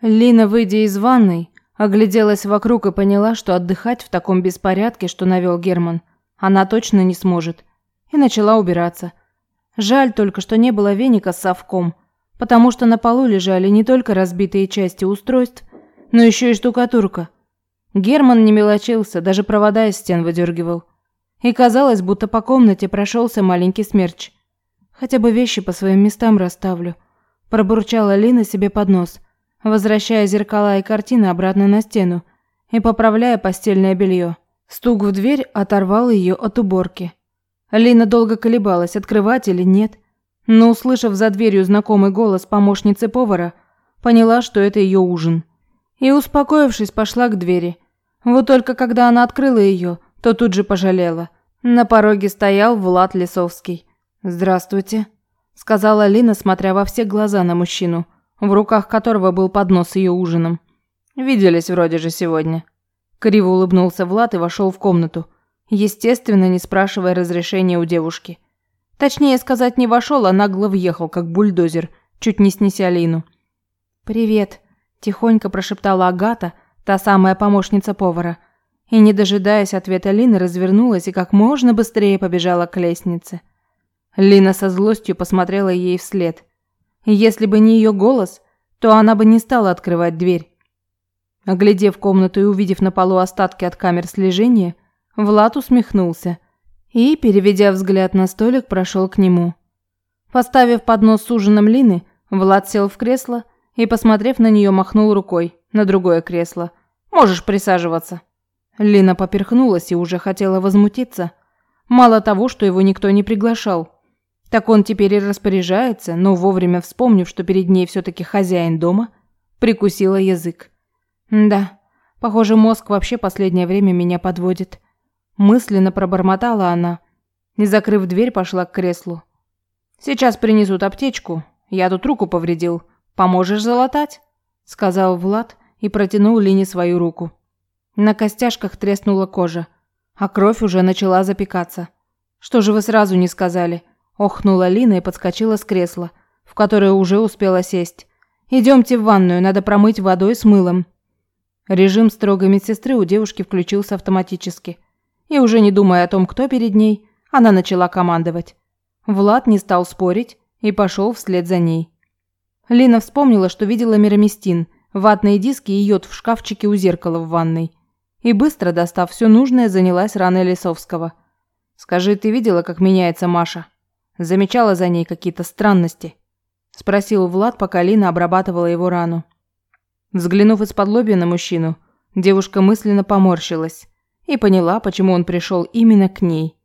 Лина, выйдя из ванной, огляделась вокруг и поняла, что отдыхать в таком беспорядке, что навел Герман, она точно не сможет. И начала убираться. Жаль только, что не было веника с совком, потому что на полу лежали не только разбитые части устройств, но еще и штукатурка. Герман не мелочился, даже провода из стен выдергивал. И казалось, будто по комнате прошелся маленький смерч. Хотя бы вещи по своим местам расставлю. Пробурчала Лина себе под нос, возвращая зеркала и картины обратно на стену и поправляя постельное белье. Стук в дверь оторвал ее от уборки. Лина долго колебалась, открывать или нет, но, услышав за дверью знакомый голос помощницы повара, поняла, что это ее ужин. И, успокоившись, пошла к двери. Вот только когда она открыла ее, то тут же пожалела. На пороге стоял Влад Лисовский. «Здравствуйте», – сказала Лина, смотря во все глаза на мужчину, в руках которого был поднос ее ужином. «Виделись вроде же сегодня». Криво улыбнулся Влад и вошел в комнату, естественно, не спрашивая разрешения у девушки. Точнее сказать, не вошел, а нагло въехал, как бульдозер, чуть не снеся Лину. «Привет», – тихонько прошептала Агата, та самая помощница повара, и, не дожидаясь ответа Лины, развернулась и как можно быстрее побежала к лестнице. Лина со злостью посмотрела ей вслед. Если бы не ее голос, то она бы не стала открывать дверь. Оглядев комнату и увидев на полу остатки от камер слежения, Влад усмехнулся и, переведя взгляд на столик, прошел к нему. Поставив поднос с ужином Лины, Влад сел в кресло и, посмотрев на нее, махнул рукой на другое кресло. «Можешь присаживаться». Лина поперхнулась и уже хотела возмутиться. Мало того, что его никто не приглашал. Так он теперь и распоряжается, но вовремя вспомнив, что перед ней все-таки хозяин дома, прикусила язык. Да, похоже, мозг вообще последнее время меня подводит. Мысленно пробормотала она и, закрыв дверь, пошла к креслу. Сейчас принесут аптечку. Я тут руку повредил. Поможешь залатать? сказал Влад и протянул Лине свою руку. На костяшках треснула кожа, а кровь уже начала запекаться. Что же вы сразу не сказали? Охнула Лина и подскочила с кресла, в которое уже успела сесть. Идемте в ванную, надо промыть водой с мылом. Режим строгой медсестры у девушки включился автоматически. И уже не думая о том, кто перед ней, она начала командовать. Влад не стал спорить и пошел вслед за ней. Лина вспомнила, что видела мироместин, ватные диски и йод в шкафчике у зеркала в ванной. И быстро, достав все нужное, занялась раной Лисовского. «Скажи, ты видела, как меняется Маша? Замечала за ней какие-то странности?» Спросил Влад, пока Лина обрабатывала его рану. Взглянув из-под лобья на мужчину, девушка мысленно поморщилась и поняла, почему он пришел именно к ней.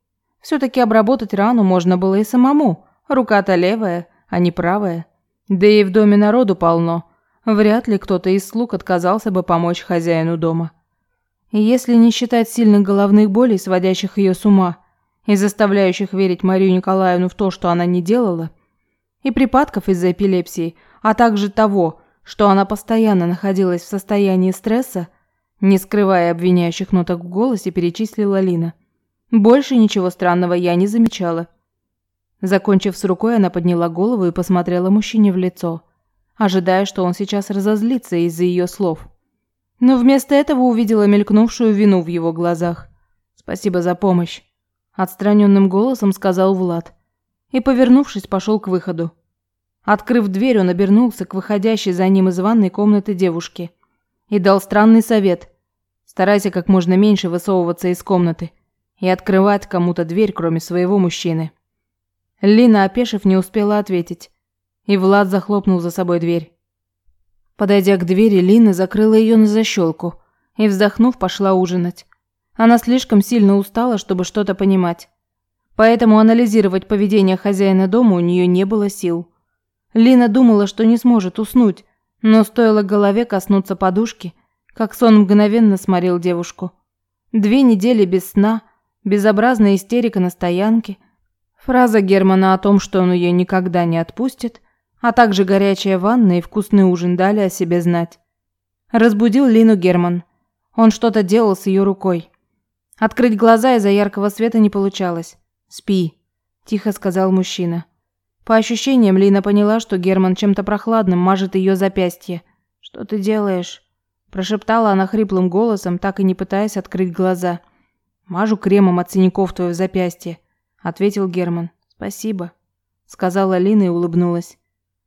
Все-таки обработать рану можно было и самому, рука-то левая, а не правая. Да и в доме народу полно, вряд ли кто-то из слуг отказался бы помочь хозяину дома. Если не считать сильных головных болей, сводящих ее с ума, и заставляющих верить Марию Николаевну в то, что она не делала, и припадков из-за эпилепсии, а также того, что она постоянно находилась в состоянии стресса, не скрывая обвиняющих ноток в голосе, перечислила Лина. Больше ничего странного я не замечала. Закончив с рукой, она подняла голову и посмотрела мужчине в лицо, ожидая, что он сейчас разозлится из-за ее слов. Но вместо этого увидела мелькнувшую вину в его глазах. «Спасибо за помощь», – отстраненным голосом сказал Влад. И, повернувшись, пошел к выходу. Открыв дверь, он обернулся к выходящей за ним из ванной комнаты девушке и дал странный совет. Старайся как можно меньше высовываться из комнаты и открывать кому-то дверь, кроме своего мужчины. Лина, опешив, не успела ответить, и Влад захлопнул за собой дверь. Подойдя к двери, Лина закрыла ее на защелку и, вздохнув, пошла ужинать. Она слишком сильно устала, чтобы что-то понимать. Поэтому анализировать поведение хозяина дома у нее не было сил. Лина думала, что не сможет уснуть, но стоило голове коснуться подушки, как сон мгновенно сморил девушку. Две недели без сна, безобразная истерика на стоянке, фраза Германа о том, что он ее никогда не отпустит, а также горячая ванна и вкусный ужин дали о себе знать. Разбудил Лину Герман. Он что-то делал с ее рукой. Открыть глаза из-за яркого света не получалось. «Спи», – тихо сказал мужчина. По ощущениям, Лина поняла, что Герман чем-то прохладным мажет ее запястье, «Что ты делаешь?» Прошептала она хриплым голосом, так и не пытаясь открыть глаза. «Мажу кремом от синяков твое запястье», — ответил Герман. «Спасибо», — сказала Лина и улыбнулась.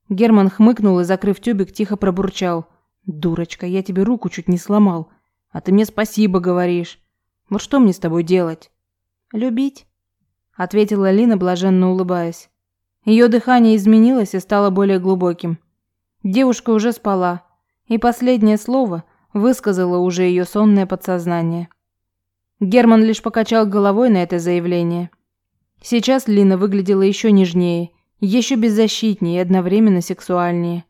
Герман хмыкнул и, закрыв тюбик, тихо пробурчал. «Дурочка, я тебе руку чуть не сломал. А ты мне спасибо говоришь. Вот что мне с тобой делать?» «Любить», — ответила Лина, блаженно улыбаясь. Ее дыхание изменилось и стало более глубоким. Девушка уже спала, и последнее слово высказало уже ее сонное подсознание. Герман лишь покачал головой на это заявление. Сейчас Лина выглядела еще нежнее, еще беззащитнее и одновременно сексуальнее.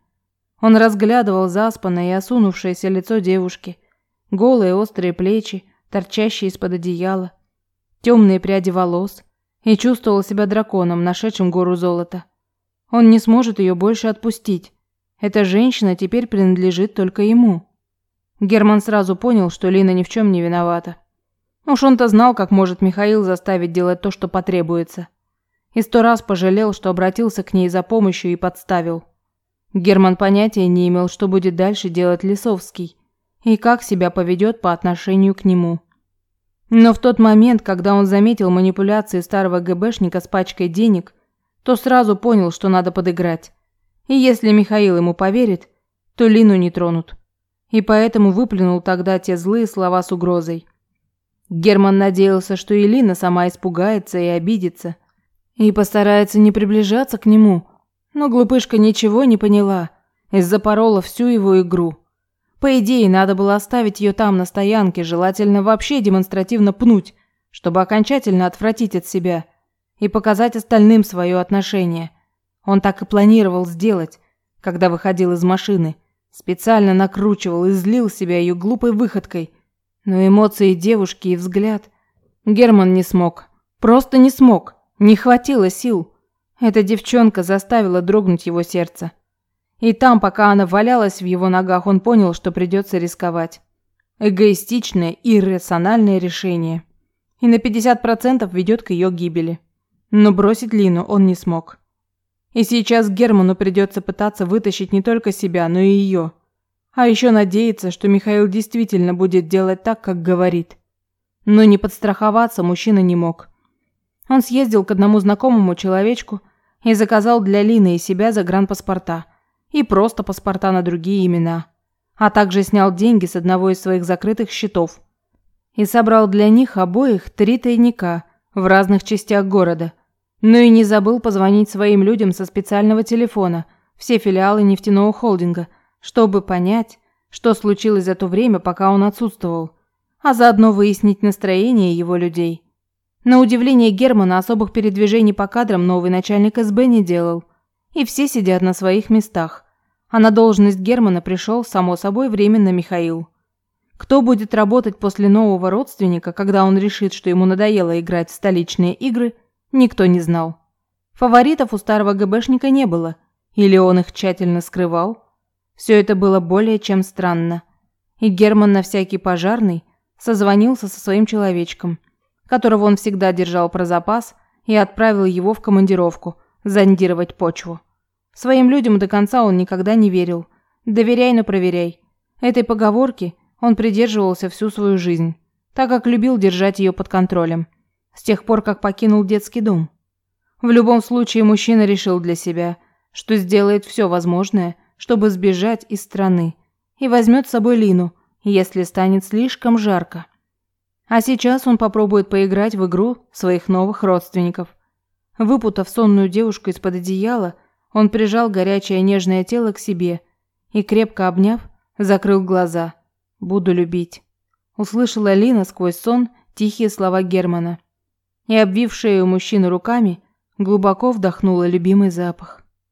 Он разглядывал заспанное и осунувшееся лицо девушки, голые острые плечи, торчащие из-под одеяла, темные пряди волос, и чувствовал себя драконом, нашедшим гору золота. Он не сможет ее больше отпустить. Эта женщина теперь принадлежит только ему. Герман сразу понял, что Лина ни в чем не виновата. Уж он-то знал, как может Михаил заставить делать то, что потребуется. И сто раз пожалел, что обратился к ней за помощью и подставил. Герман понятия не имел, что будет дальше делать Лисовский и как себя поведет по отношению к нему. Но в тот момент, когда он заметил манипуляции старого ГБшника с пачкой денег, то сразу понял, что надо подыграть. И если Михаил ему поверит, то Лину не тронут. И поэтому выплюнул тогда те злые слова с угрозой. Герман надеялся, что и сама испугается и обидится, и постарается не приближаться к нему, но глупышка ничего не поняла и запорола всю его игру. По идее, надо было оставить ее там, на стоянке, желательно вообще демонстративно пнуть, чтобы окончательно отвратить от себя и показать остальным свое отношение. Он так и планировал сделать, когда выходил из машины. Специально накручивал и злил себя ее глупой выходкой. Но эмоции девушки и взгляд... Герман не смог. Просто не смог. Не хватило сил. Эта девчонка заставила дрогнуть его сердце. И там, пока она валялась в его ногах, он понял, что придется рисковать. Эгоистичное и иррациональное решение. И на 50% ведет к ее гибели. Но бросить Лину он не смог. И сейчас Герману придется пытаться вытащить не только себя, но и ее. А еще надеяться, что Михаил действительно будет делать так, как говорит. Но не подстраховаться мужчина не мог. Он съездил к одному знакомому человечку и заказал для Лины и себя загранпаспорта – и просто паспорта на другие имена, а также снял деньги с одного из своих закрытых счетов и собрал для них обоих три тайника в разных частях города. Ну и не забыл позвонить своим людям со специального телефона, все филиалы нефтяного холдинга, чтобы понять, что случилось за то время, пока он отсутствовал, а заодно выяснить настроение его людей. На удивление Германа особых передвижений по кадрам новый начальник СБ не делал – и все сидят на своих местах. А на должность Германа пришел, само собой, временно Михаил. Кто будет работать после нового родственника, когда он решит, что ему надоело играть в столичные игры, никто не знал. Фаворитов у старого ГБшника не было, или он их тщательно скрывал. Все это было более чем странно. И Герман на всякий пожарный созвонился со своим человечком, которого он всегда держал про запас, и отправил его в командировку зондировать почву. Своим людям до конца он никогда не верил. Доверяй, но проверяй. Этой поговорки он придерживался всю свою жизнь, так как любил держать ее под контролем. С тех пор, как покинул детский дом. В любом случае, мужчина решил для себя, что сделает все возможное, чтобы сбежать из страны. И возьмет с собой Лину, если станет слишком жарко. А сейчас он попробует поиграть в игру своих новых родственников. Выпутав сонную девушку из-под одеяла, он прижал горячее нежное тело к себе и, крепко обняв, закрыл глаза. «Буду любить». Услышала Лина сквозь сон тихие слова Германа. И, обвив шею мужчины руками, глубоко вдохнула любимый запах.